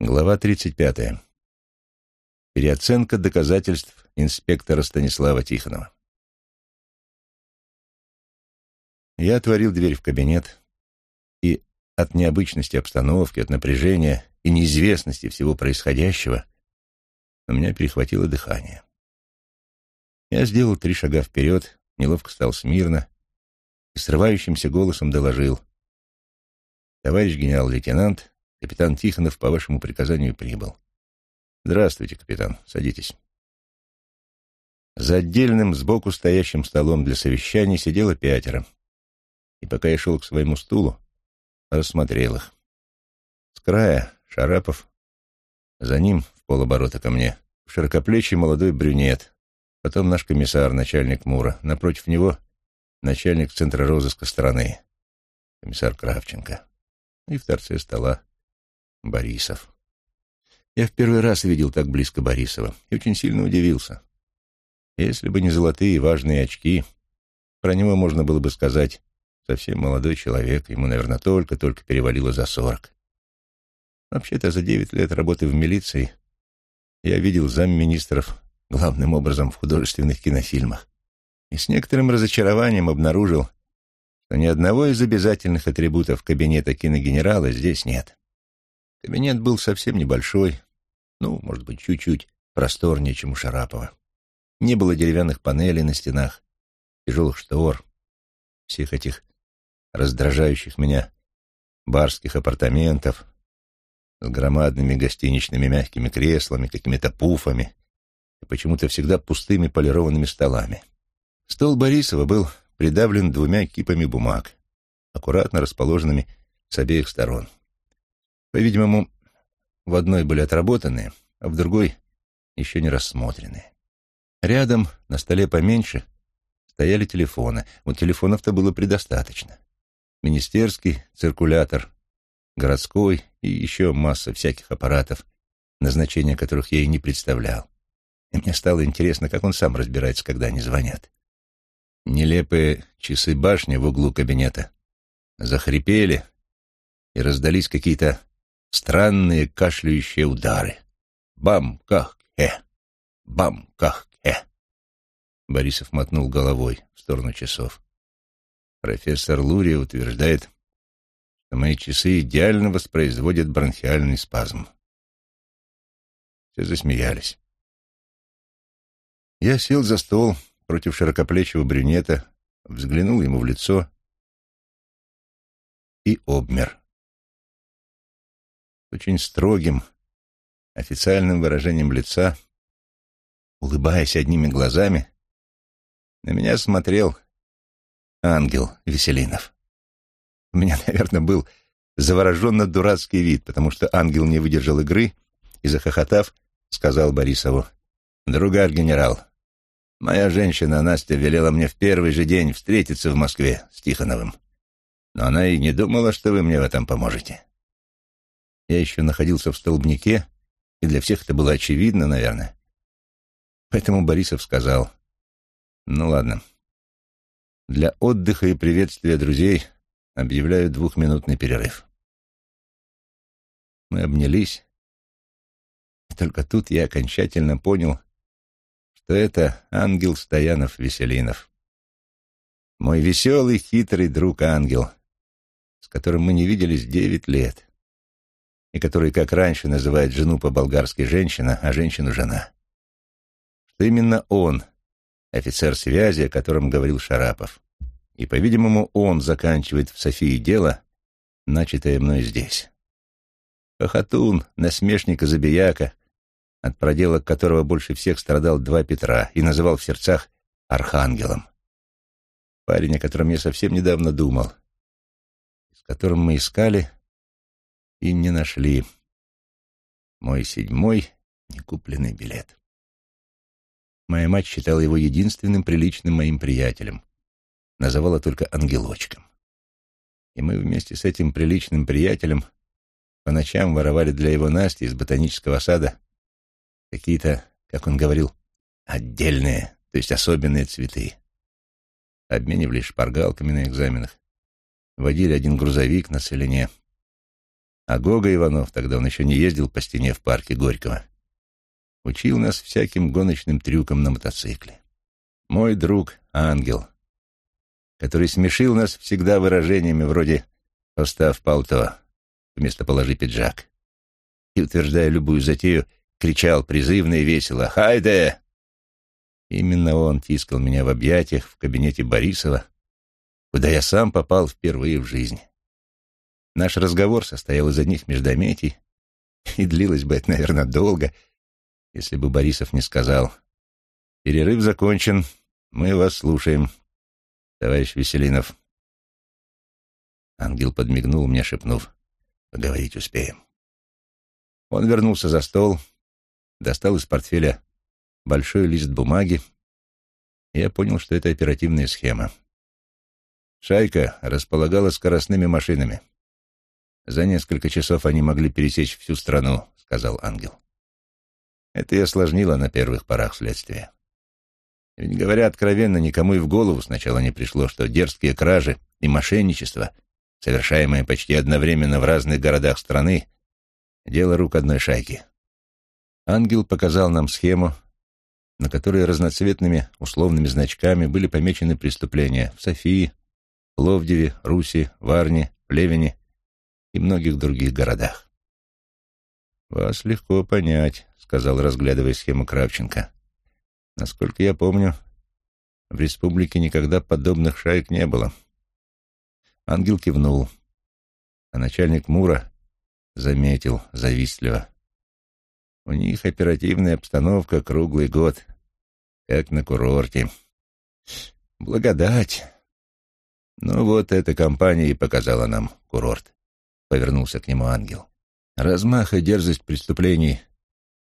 Глава 35. Переоценка доказательств инспектора Станислава Тихонова. Я отворил дверь в кабинет, и от необычности обстановки, от напряжения и неизвестности всего происходящего у меня перехватило дыхание. Я сделал три шага вперед, неловко стал смирно и срывающимся голосом доложил. «Товарищ генерал-лейтенант, Капитан Тихонов по вашему приказанию прибыл. Здравствуйте, капитан. Садитесь. За отдельным сбоку стоящим столом для совещаний сидело пятеро. И пока я шел к своему стулу, рассмотрел их. С края Шарапов, за ним, в полоборота ко мне, широкоплечий молодой брюнет, потом наш комиссар, начальник МУРа, напротив него начальник Центра розыска страны, комиссар Кравченко, и в торце стола Борисов. Я в первый раз видел так близко Борисова и очень сильно удивился. Если бы не золотые важные очки, про него можно было бы сказать совсем молодой человек, ему, наверное, только-только перевалило за сорок. Вообще-то за девять лет работы в милиции я видел замминистров главным образом в художественных кинофильмах и с некоторым разочарованием обнаружил, что ни одного из обязательных атрибутов кабинета киногенерала здесь нет. Кабинет был совсем небольшой, ну, может быть, чуть-чуть просторнее, чем у Шарапова. Не было деревянных панелей на стенах, тяжелых штор, всех этих раздражающих меня барских апартаментов с громадными гостиничными мягкими креслами, какими-то пуфами и почему-то всегда пустыми полированными столами. Стол Борисова был придавлен двумя кипами бумаг, аккуратно расположенными с обеих сторон. По-видимому, в одной были отработанные, а в другой еще не рассмотренные. Рядом, на столе поменьше, стояли телефоны. Вот телефонов-то было предостаточно. Министерский, циркулятор, городской и еще масса всяких аппаратов, назначения которых я и не представлял. И мне стало интересно, как он сам разбирается, когда они звонят. Нелепые часы башни в углу кабинета захрипели, и раздались какие-то странные кашляющие удары. Бам-ках-хе! Бам-ках-хе! Борисов мотнул головой в сторону часов. Профессор Лурия утверждает, что мои часы идеально воспроизводят бронхиальный спазм. Все засмеялись. Я сел за стол против широкоплечего брюнета, взглянул ему в лицо и обмер очень строгим, официальным выражением лица, улыбаясь одними глазами, на меня смотрел ангел Веселинов. У меня, наверное, был завороженно дурацкий вид, потому что ангел не выдержал игры и, захохотав, сказал Борисову, «Другар генерал, моя женщина Настя велела мне в первый же день встретиться в Москве с Тихоновым, но она и не думала, что вы мне в этом поможете. Я еще находился в столбнике, и для всех это было очевидно, наверное. Поэтому Борисов сказал, «Ну ладно, для отдыха и приветствия друзей объявляю двухминутный перерыв». Мы обнялись, и только тут я окончательно понял, что это ангел Стоянов-Веселинов. Мой веселый, хитрый друг-ангел, с которым мы не виделись девять лет и который, как раньше, называет жену по-болгарски женщина, а женщину жена. Что именно он, офицер связи, о котором говорил Шарапов. И, по-видимому, он заканчивает в Софии дело, начатое мной здесь. Хохотун, насмешник и забияка, от проделок которого больше всех страдал два Петра и называл в сердцах архангелом. Парень, о котором я совсем недавно думал, с которым мы искали и не нашли. Мой седьмой некупленный билет. Моя мать считала его единственным приличным моим приятелем. Называла только ангелочком. И мы вместе с этим приличным приятелем по ночам воровали для его Насти из ботанического сада какие-то, как он говорил, отдельные, то есть особенные цветы. Обменивались шпаргалками на экзаменах, водили один грузовик на целине — А Гога Иванов, тогда он еще не ездил по стене в парке Горького, учил нас всяким гоночным трюкам на мотоцикле. Мой друг — ангел, который смешил нас всегда выражениями вроде «поставь палто» вместо «положи пиджак» и, утверждая любую затею, кричал призывно и весело «Хайде!». Именно он тискал меня в объятиях в кабинете Борисова, куда я сам попал впервые в жизни. Наш разговор состоял из одних междометий, и длилось бы это, наверное, долго, если бы Борисов не сказал «Перерыв закончен, мы вас слушаем, товарищ Веселинов». Ангел подмигнул мне, шепнув «Поговорить успеем». Он вернулся за стол, достал из портфеля большой лист бумаги, и я понял, что это оперативная схема. Шайка располагала скоростными машинами. За несколько часов они могли пересечь всю страну, сказал ангел. Это и осложнило на первых порах следствия. Ведь, говоря откровенно, никому и в голову сначала не пришло, что дерзкие кражи и мошенничество, совершаемые почти одновременно в разных городах страны, дело рук одной шайки. Ангел показал нам схему, на которой разноцветными условными значками были помечены преступления в Софии, Пловдиве, Руси, Варне, Плевине и многих других городах. «Вас легко понять», — сказал, разглядывая схему Кравченко. «Насколько я помню, в республике никогда подобных шаек не было». Ангел кивнул, а начальник Мура заметил завистливо. «У них оперативная обстановка круглый год, как на курорте. Благодать. Ну вот эта компания и показала нам курорт повернулся к нему ангел. Размах и дерзость преступлений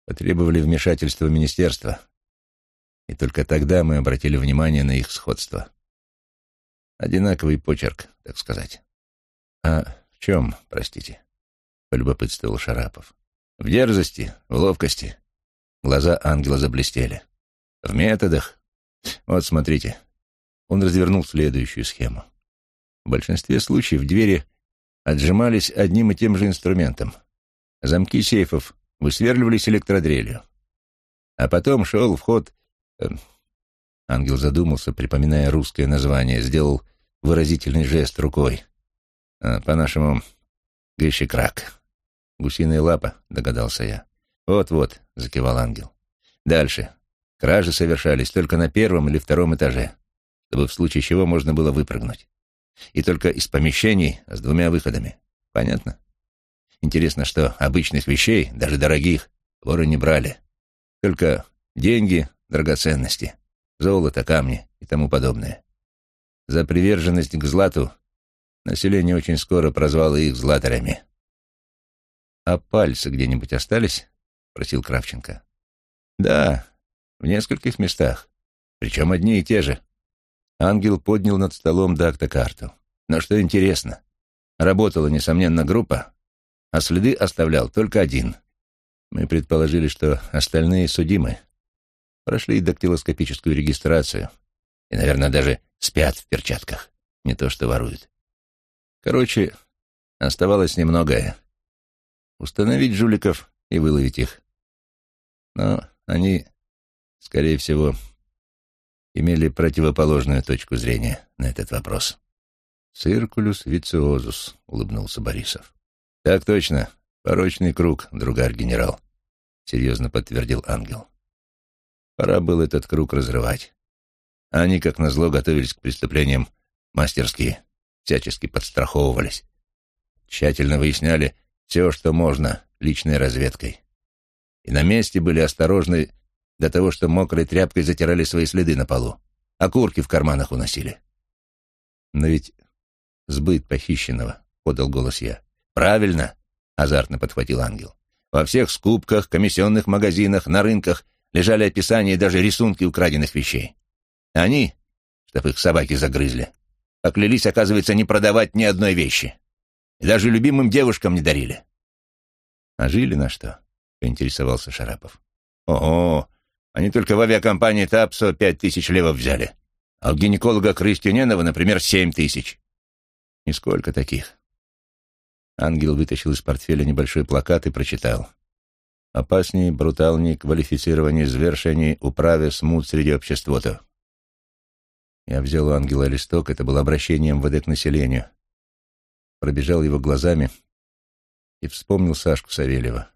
потребовали вмешательства министерства, и только тогда мы обратили внимание на их сходство. Одинаковый почерк, так сказать. А в чем, простите? полюбопытствовал Шарапов. В дерзости, в ловкости. Глаза ангела заблестели. В методах. Вот смотрите. Он развернул следующую схему. В большинстве случаев двери отжимались одним и тем же инструментом. Замки сейфов высверливались электродрелью. А потом шел в ход... Э, ангел задумался, припоминая русское название, сделал выразительный жест рукой. А, по-нашему, гыщекрак. Гусиная лапа, догадался я. Вот-вот, закивал ангел. Дальше. Кражи совершались только на первом или втором этаже, чтобы в случае чего можно было выпрыгнуть. И только из помещений с двумя выходами. Понятно? Интересно, что обычных вещей, даже дорогих, воры не брали. Только деньги, драгоценности, золото, камни и тому подобное. За приверженность к злату население очень скоро прозвало их златарями. «А пальцы где-нибудь остались?» — просил Кравченко. «Да, в нескольких местах, причем одни и те же. Ангел поднял над столом дактокарту. Но что интересно, работала, несомненно, группа, а следы оставлял только один. Мы предположили, что остальные судимы. Прошли дактилоскопическую регистрацию и, наверное, даже спят в перчатках, не то что воруют. Короче, оставалось немногое. Установить жуликов и выловить их. Но они, скорее всего, имели противоположную точку зрения на этот вопрос. «Circulus vitiosus», — улыбнулся Борисов. «Так точно. Порочный круг, другар-генерал», — серьезно подтвердил ангел. Пора было этот круг разрывать. Они, как назло, готовились к преступлениям мастерски, всячески подстраховывались. Тщательно выясняли все, что можно, личной разведкой. И на месте были осторожны до того, что мокрой тряпкой затирали свои следы на полу, а курки в карманах уносили. «Но ведь сбыт похищенного», — подал голос я. «Правильно», — азартно подхватил ангел. «Во всех скупках, комиссионных магазинах, на рынках лежали описания и даже рисунки украденных вещей. Они, чтоб их собаки загрызли, поклялись, оказывается, не продавать ни одной вещи. И даже любимым девушкам не дарили». «А жили на что?» — поинтересовался Шарапов. «Ого, они только в авиакомпании «Тапсо» пять тысяч левов взяли. А у гинеколога Крыстюненова, например, семь тысяч. Нисколько таких. Ангел вытащил из портфеля небольшой плакат и прочитал. «Опасней, брутальней, квалифицированней, звершений, управе, смут среди обществота». Я взял у ангела листок, это было обращение МВД к населению. Пробежал его глазами и вспомнил Сашку Савельева.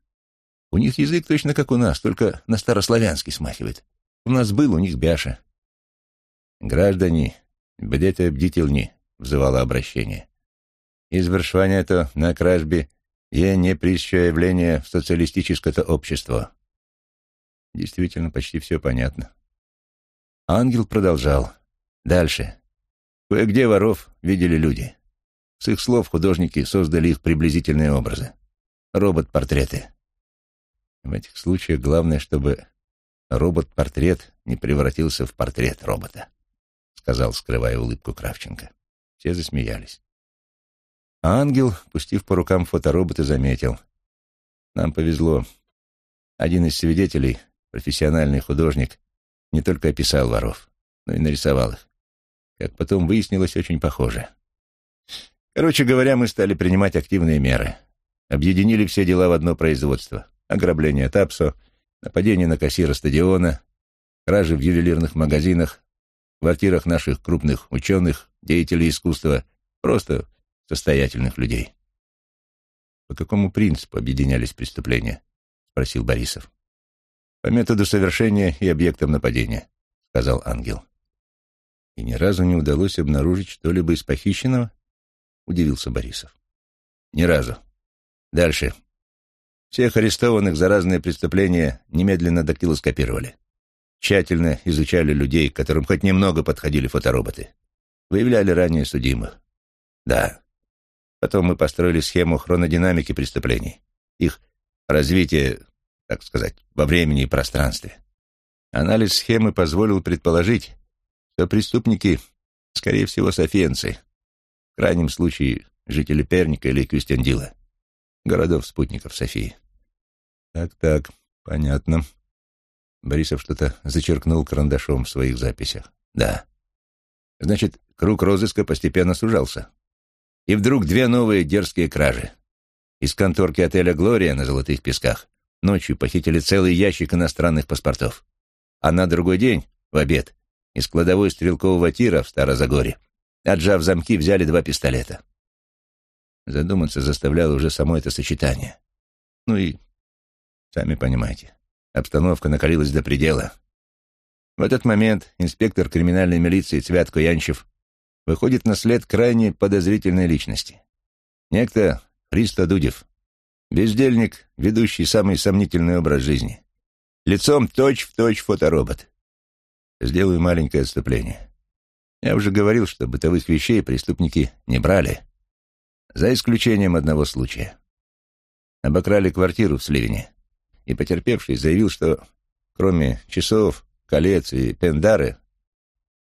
У них язык точно как у нас, только на старославянский смахивает. У нас был, у них бяша. «Граждане, будете бдительни», — взывало обращение. «Извършвание то на кражбе е неприсчое явление в социалистическое общество». Действительно, почти все понятно. Ангел продолжал. Дальше. Кое-где воров видели люди. С их слов художники создали их приблизительные образы. Робот-портреты. В этих случаях главное, чтобы робот-портрет не превратился в портрет робота, сказал, скрывая улыбку Кравченко. Все засмеялись. А ангел, пустив по рукам фоторобота, заметил. Нам повезло. Один из свидетелей, профессиональный художник, не только описал воров, но и нарисовал их. Как потом выяснилось, очень похоже. Короче говоря, мы стали принимать активные меры. Объединили все дела в одно производство. Ограбление ТАПСО, нападение на кассира стадиона, кражи в ювелирных магазинах, квартирах наших крупных ученых, деятелей искусства, просто состоятельных людей. «По какому принципу объединялись преступления?» — спросил Борисов. «По методу совершения и объектам нападения», — сказал ангел. «И ни разу не удалось обнаружить что-либо из похищенного?» — удивился Борисов. «Ни разу. Дальше. Всех арестованных за разные преступления немедленно дактилоскопировали. Тщательно изучали людей, к которым хоть немного подходили фотороботы. Выявляли ранее судимых. Да. Потом мы построили схему хронодинамики преступлений. Их развитие, так сказать, во времени и пространстве. Анализ схемы позволил предположить, что преступники, скорее всего, софиенцы, в крайнем случае жители Перника или Кюстендила, городов-спутников Софии. Так-так, понятно. Борисов что-то зачеркнул карандашом в своих записях. Да. Значит, круг розыска постепенно сужался. И вдруг две новые дерзкие кражи. Из конторки отеля «Глория» на Золотых Песках ночью похитили целый ящик иностранных паспортов. А на другой день, в обед, из кладовой стрелкового тира в Старозагоре, отжав замки, взяли два пистолета. Задуматься заставляло уже само это сочетание. Ну и, сами понимаете, обстановка накалилась до предела. В этот момент инспектор криминальной милиции Цвятко Янчев выходит на след крайне подозрительной личности. Некто Христо Дудев, бездельник, ведущий самый сомнительный образ жизни. Лицом точь-в-точь точь фоторобот. Сделаю маленькое отступление. Я уже говорил, что бытовых вещей преступники не брали, за исключением одного случая. Обокрали квартиру в Сливине, и потерпевший заявил, что кроме часов, колец и пендары,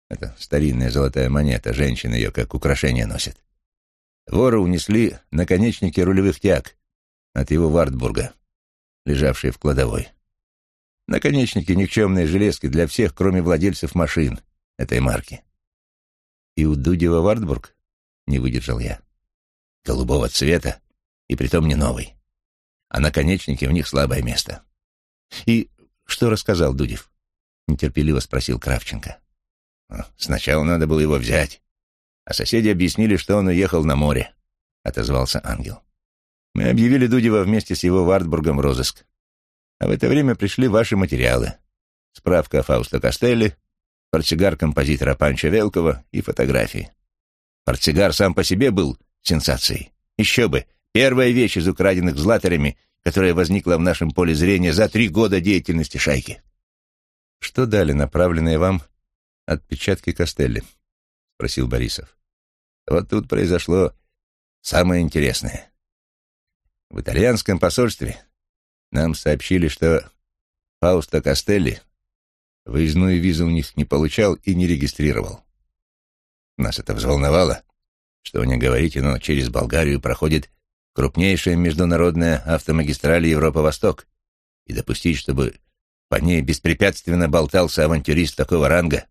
это старинная золотая монета, женщины ее как украшение носят, воры унесли наконечники рулевых тяг от его Вартбурга, лежавшие в кладовой. Наконечники — никчемные железки для всех, кроме владельцев машин этой марки. И у Дудева Вартбург не выдержал я. Голубого цвета, и притом не новый. А наконечники в них слабое место. И что рассказал Дудев? Нетерпеливо спросил Кравченко. Сначала надо было его взять, а соседи объяснили, что он уехал на море, отозвался ангел. Мы объявили Дудева вместе с его Вартбургом розыск. А в это время пришли ваши материалы. Справка о Фаусто Костелли, портсигар композитора Панча Велкова и фотографии. Портсигар сам по себе был сенсацией. Еще бы, первая вещь из украденных златерами, которая возникла в нашем поле зрения за три года деятельности шайки. «Что дали направленные вам отпечатки Костелли?» — спросил Борисов. «Вот тут произошло самое интересное. В итальянском посольстве нам сообщили, что Фаусто Костелли выездную визу у них не получал и не регистрировал. Нас это взволновало. Что не говорите, но через Болгарию проходит крупнейшая международная автомагистраль Европа-Восток. И допустить, чтобы по ней беспрепятственно болтался авантюрист такого ранга.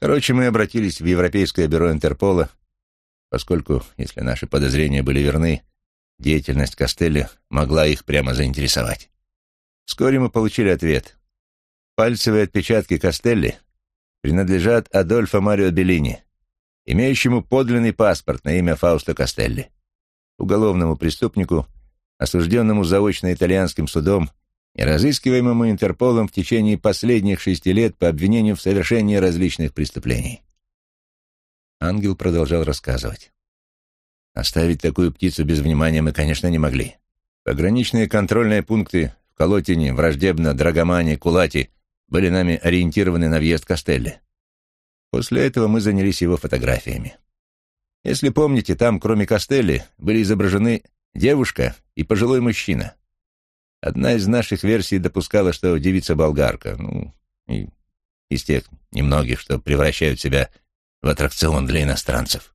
Короче, мы обратились в Европейское бюро Интерпола, поскольку, если наши подозрения были верны, деятельность Костелли могла их прямо заинтересовать. Вскоре мы получили ответ. Пальцевые отпечатки Костелли принадлежат Адольфо Марио Беллини, имеющему подлинный паспорт на имя Фауста Костелли, уголовному преступнику, осужденному заочно итальянским судом и разыскиваемому Интерполом в течение последних шести лет по обвинению в совершении различных преступлений. Ангел продолжал рассказывать. Оставить такую птицу без внимания мы, конечно, не могли. Пограничные контрольные пункты в Колотине, Враждебно, Драгомане, Кулати были нами ориентированы на въезд Костелли. После этого мы занялись его фотографиями. Если помните, там, кроме Костелли, были изображены девушка и пожилой мужчина. Одна из наших версий допускала, что девица болгарка, ну, и из тех немногих, что превращают себя в аттракцион для иностранцев.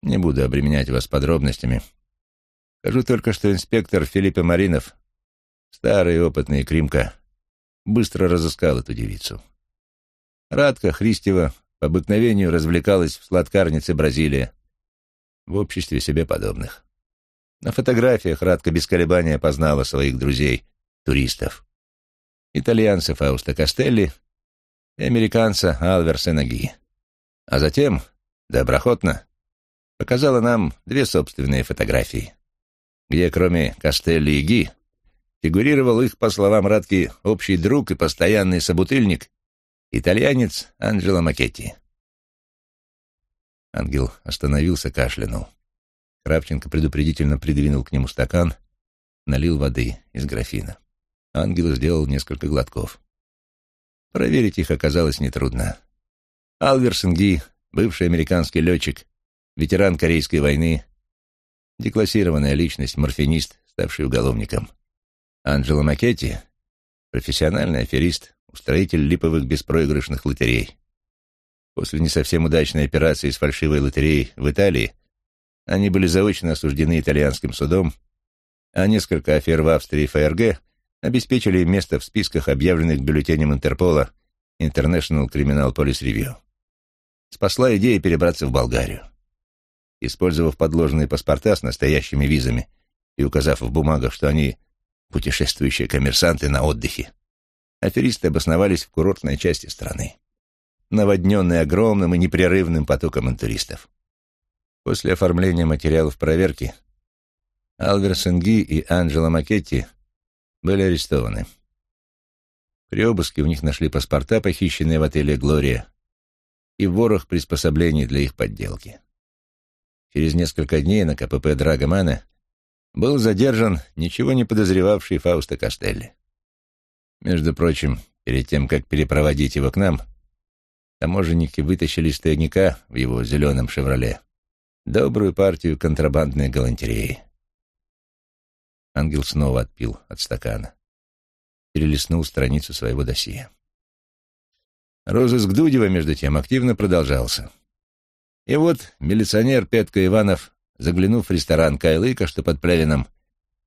Не буду обременять вас подробностями. Скажу только, что инспектор Филиппе Маринов, старый опытный Кримка, быстро разыскал эту девицу. Радка Христева по обыкновению развлекалась в сладкарнице Бразилия в обществе себе подобных. На фотографиях Радка без колебания познала своих друзей, туристов. Итальянца Фауста Костелли и американца Алверса Наги. А затем, доброхотно, показала нам две собственные фотографии, где кроме Костелли и Ги фигурировал их, по словам Радки, общий друг и постоянный собутыльник, итальянец Анджело Макетти. Ангел остановился, кашлянул. Кравченко предупредительно придвинул к нему стакан, налил воды из графина. Ангел сделал несколько глотков. Проверить их оказалось нетрудно. Алверсон Ги, бывший американский летчик, ветеран Корейской войны, деклассированная личность, морфинист, ставший уголовником. Анджело Макетти, профессиональный аферист, устроитель липовых беспроигрышных лотерей. После не совсем удачной операции с фальшивой лотереей в Италии они были заочно осуждены итальянским судом, а несколько афер в Австрии и ФРГ обеспечили им место в списках, объявленных бюллетенем Интерпола International Criminal Police Review. Спасла идея перебраться в Болгарию. Использовав подложенные паспорта с настоящими визами и указав в бумагах, что они путешествующие коммерсанты на отдыхе, аферисты обосновались в курортной части страны, наводненной огромным и непрерывным потоком интуристов. После оформления материалов проверки Альвер Сенги и Анджело Макетти были арестованы. При обыске у них нашли паспорта, похищенные в отеле «Глория», и ворох приспособлений для их подделки. Через несколько дней на КПП Драгомана был задержан ничего не подозревавший Фаусто Костелли. Между прочим, перед тем, как перепроводить его к нам, таможенники вытащили из тайника в его зеленом «Шевроле» добрую партию контрабандной галантереи. Ангел снова отпил от стакана. Перелистнул страницу своего досье. Розыск Дудева, между тем, активно продолжался. И вот милиционер Петка Иванов, заглянув в ресторан Кайлыка, что под Плевином,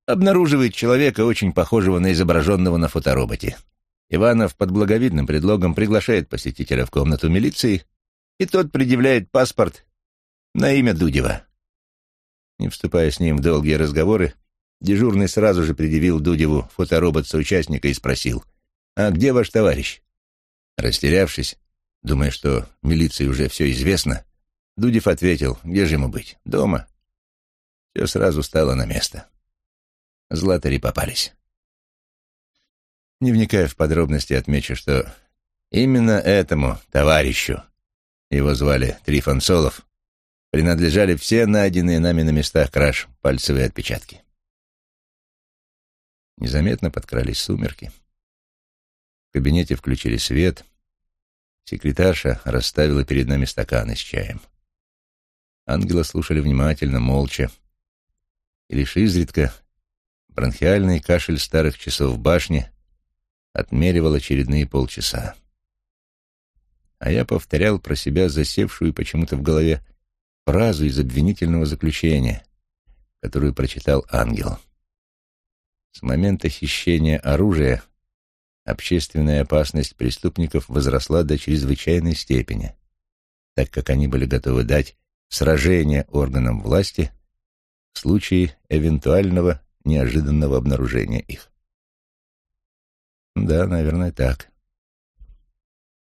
обнаруживает человека, очень похожего на изображенного на фотороботе. Иванов под благовидным предлогом приглашает посетителя в комнату милиции, и тот предъявляет паспорт на имя Дудева. Не вступая с ним в долгие разговоры, дежурный сразу же предъявил Дудеву фоторобот соучастника и спросил, «А где ваш товарищ?» Растерявшись, думая, что милиции уже все известно, Дудев ответил, где же ему быть, дома. Все сразу стало на место. Златари попались. Не вникая в подробности, отмечу, что именно этому товарищу, его звали Трифон Солов, принадлежали все найденные нами на местах краж пальцевые отпечатки. Незаметно подкрались сумерки. В кабинете включили свет. Секретарша расставила перед нами стаканы с чаем. Ангела слушали внимательно, молча. И лишь изредка бронхиальный кашель старых часов в башне отмеривал очередные полчаса. А я повторял про себя засевшую почему-то в голове фразу из обвинительного заключения, которую прочитал ангел. С момента хищения оружия общественная опасность преступников возросла до чрезвычайной степени, так как они были готовы дать сражение органам власти в случае эвентуального неожиданного обнаружения их. Да, наверное, так.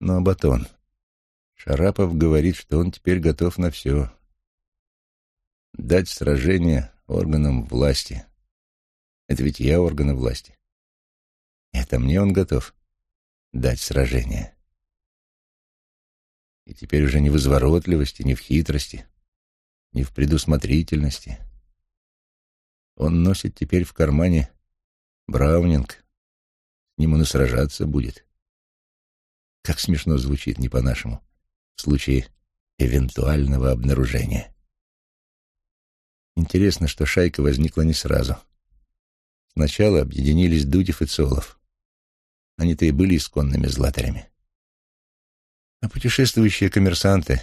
Но Батон. Шарапов говорит, что он теперь готов на все. Дать сражение органам власти. Это ведь я органы власти. Это мне он готов дать сражение. И теперь уже не в изворотливости, не в хитрости, не в предусмотрительности. Он носит теперь в кармане Браунинг. С ним он и сражаться будет. Как смешно звучит, не по-нашему, в случае эвентуального обнаружения. Интересно, что шайка возникла не сразу. Сначала объединились Дудев и Цолов. Они-то и были исконными златарями. А путешествующие коммерсанты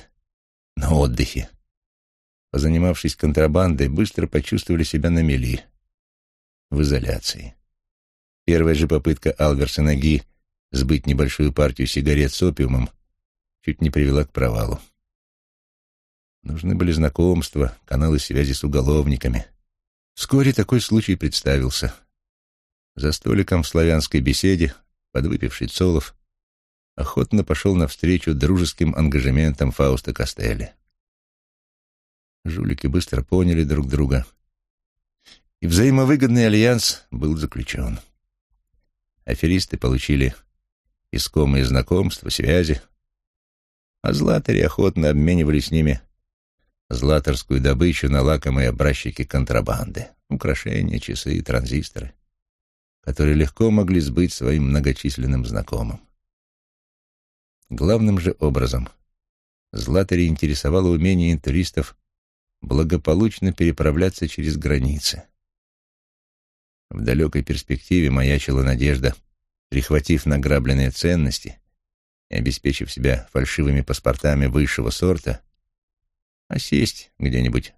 на отдыхе, позанимавшись контрабандой, быстро почувствовали себя на мели, в изоляции. Первая же попытка Алверса Ги сбыть небольшую партию сигарет с опиумом чуть не привела к провалу. Нужны были знакомства, каналы связи с уголовниками. Вскоре такой случай представился. За столиком в славянской беседе подвыпивший Цолов охотно пошел навстречу дружеским ангажементам Фауста Костелли. Жулики быстро поняли друг друга, и взаимовыгодный альянс был заключен. Аферисты получили искомые знакомства, связи, а златари охотно обменивали с ними златорскую добычу на лакомые образчики контрабанды, украшения, часы, транзисторы, которые легко могли сбыть своим многочисленным знакомым. Главным же образом златари интересовало умение туристов благополучно переправляться через границы. В далекой перспективе маячила надежда, прихватив награбленные ценности и обеспечив себя фальшивыми паспортами высшего сорта, осесть где-нибудь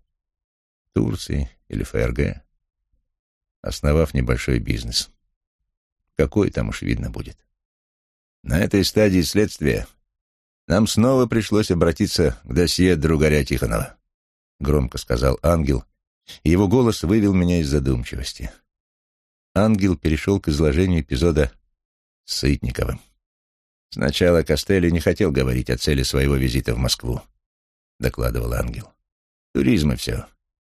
в Турции или ФРГ, основав небольшой бизнес. Какой там уж видно будет. На этой стадии следствия нам снова пришлось обратиться к досье другаря Тихонова, громко сказал ангел, и его голос вывел меня из задумчивости. Ангел перешел к изложению эпизода с Сытниковым. Сначала Костелли не хотел говорить о цели своего визита в Москву. — докладывал ангел. «Туризм и все.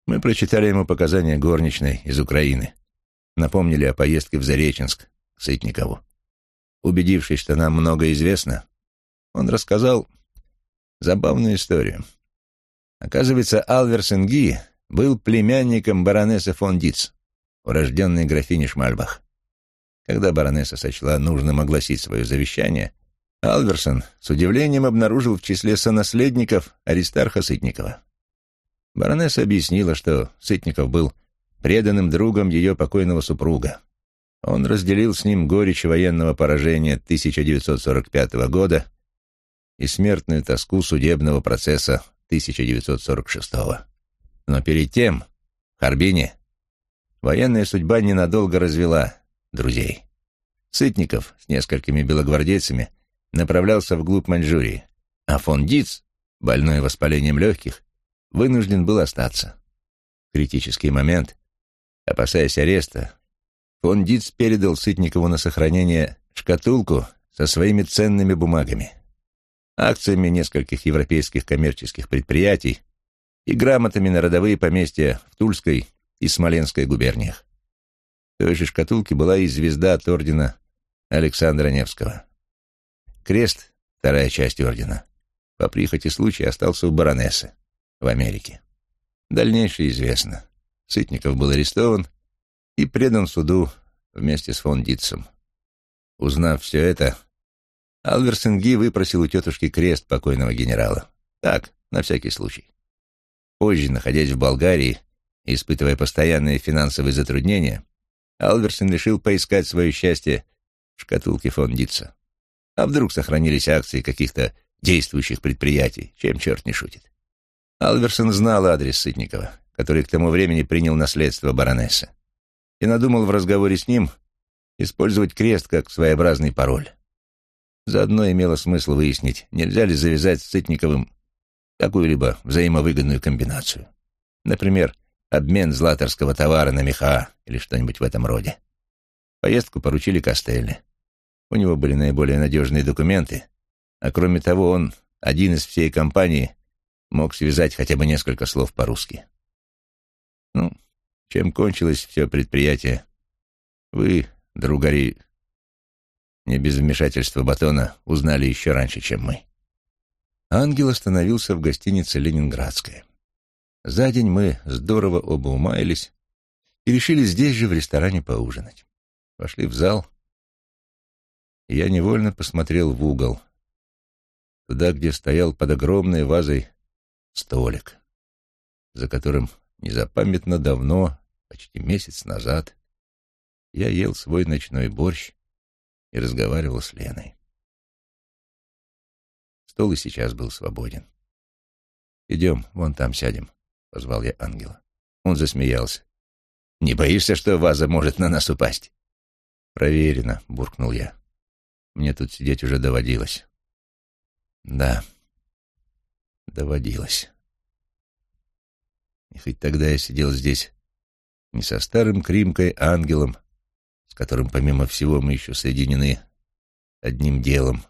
Мы прочитали ему показания горничной из Украины. Напомнили о поездке в Зареченск к Сытникову. Убедившись, что нам много известно, он рассказал забавную историю. Оказывается, Алверсен Ги был племянником баронессы фон Диц, урожденной графини Шмальбах. Когда баронесса сочла нужным огласить свое завещание, Алверсон с удивлением обнаружил в числе сонаследников Аристарха Сытникова. Баронесса объяснила, что Сытников был преданным другом ее покойного супруга. Он разделил с ним горечь военного поражения 1945 года и смертную тоску судебного процесса 1946 Но перед тем, в Харбине, военная судьба ненадолго развела друзей. Сытников с несколькими белогвардейцами направлялся вглубь Маньчжурии, а фон Диц, больной воспалением легких, вынужден был остаться. В критический момент, опасаясь ареста, фон Диц передал Сытникову на сохранение шкатулку со своими ценными бумагами, акциями нескольких европейских коммерческих предприятий и грамотами на родовые поместья в Тульской и Смоленской губерниях. В той же шкатулке была и звезда от ордена Александра Невского. Крест, вторая часть ордена, по прихоти случая остался у баронессы в Америке. Дальнейшее известно. Сытников был арестован и предан суду вместе с фон Дитцем. Узнав все это, Алверсенги выпросил у тетушки крест покойного генерала. Так, на всякий случай. Позже, находясь в Болгарии и испытывая постоянные финансовые затруднения, Алверсен решил поискать свое счастье в шкатулке фон Дитца. А вдруг сохранились акции каких-то действующих предприятий, чем черт не шутит. Алверсон знал адрес Сытникова, который к тому времени принял наследство баронессы, и надумал в разговоре с ним использовать крест как своеобразный пароль. Заодно имело смысл выяснить, нельзя ли завязать с Сытниковым какую-либо взаимовыгодную комбинацию. Например, обмен златорского товара на меха или что-нибудь в этом роде. Поездку поручили Костелле. У него были наиболее надежные документы, а кроме того, он, один из всей компании, мог связать хотя бы несколько слов по-русски. Ну, чем кончилось все предприятие, вы, другари, не без вмешательства Батона, узнали еще раньше, чем мы. Ангел остановился в гостинице «Ленинградская». За день мы здорово оба умаялись и решили здесь же в ресторане поужинать. Вошли в зал, я невольно посмотрел в угол, туда, где стоял под огромной вазой столик, за которым незапамятно давно, почти месяц назад, я ел свой ночной борщ и разговаривал с Леной. Стол и сейчас был свободен. «Идем, вон там сядем», — позвал я ангела. Он засмеялся. «Не боишься, что ваза может на нас упасть?» «Проверено», — буркнул я. «Мне тут сидеть уже доводилось». «Да, доводилось». И хоть тогда я сидел здесь не со старым Кримкой ангелом, с которым, помимо всего, мы еще соединены одним делом,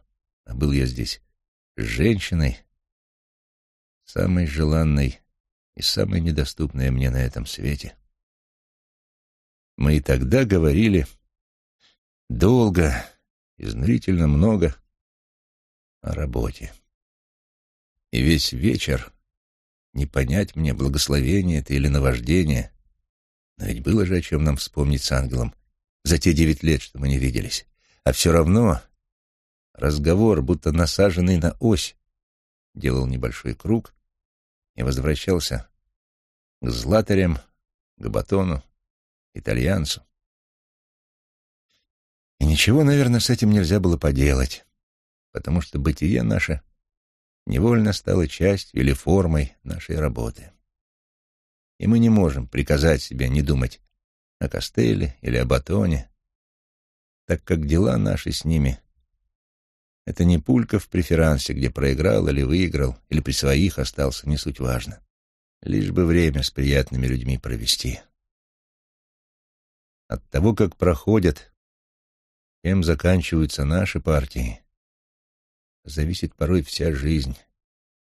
а был я здесь с женщиной, самой желанной и самой недоступной мне на этом свете. Мы и тогда говорили долго, изнурительно много о работе. И весь вечер не понять мне, благословение это или наваждение, но ведь было же о чем нам вспомнить с ангелом за те девять лет, что мы не виделись. А все равно разговор, будто насаженный на ось, делал небольшой круг и возвращался к златарям, к батону, итальянцу. И ничего, наверное, с этим нельзя было поделать, потому что бытие наше невольно стало частью или формой нашей работы. И мы не можем приказать себе не думать о Костеле или о Батоне, так как дела наши с ними — это не пулька в преферансе, где проиграл или выиграл, или при своих остался, не суть важно. Лишь бы время с приятными людьми провести. От того, как проходят, чем заканчиваются наши партии, зависит порой вся жизнь,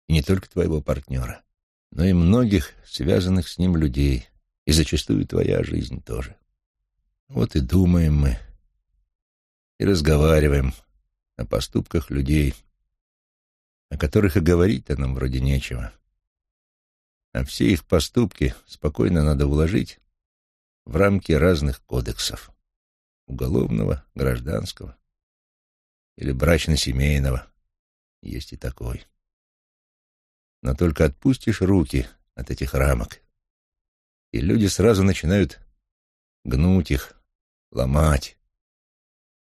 и не только твоего партнера, но и многих связанных с ним людей, и зачастую твоя жизнь тоже. Вот и думаем мы, и разговариваем о поступках людей, о которых и говорить-то нам вроде нечего. А все их поступки спокойно надо уложить в рамки разных кодексов — уголовного, гражданского или брачно-семейного. Есть и такой. Но только отпустишь руки от этих рамок, и люди сразу начинают гнуть их, ломать.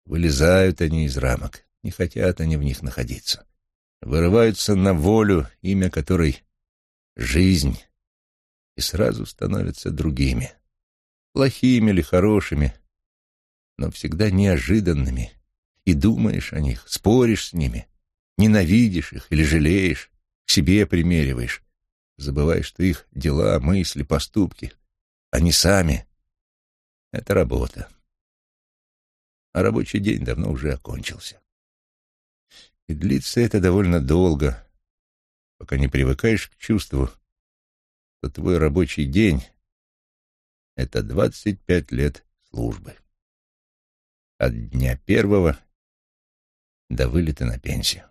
Вылезают они из рамок, не хотят они в них находиться. Вырываются на волю, имя которой — жизнь, и сразу становятся другими. Плохими или хорошими, но всегда неожиданными. И думаешь о них, споришь с ними, ненавидишь их или жалеешь, к себе примериваешь, забываешь, что их дела, мысли, поступки, они сами — это работа. А рабочий день давно уже окончился. И длится это довольно долго, пока не привыкаешь к чувству, что твой рабочий день — это двадцать пять лет службы. От дня первого до вылета на пенсию.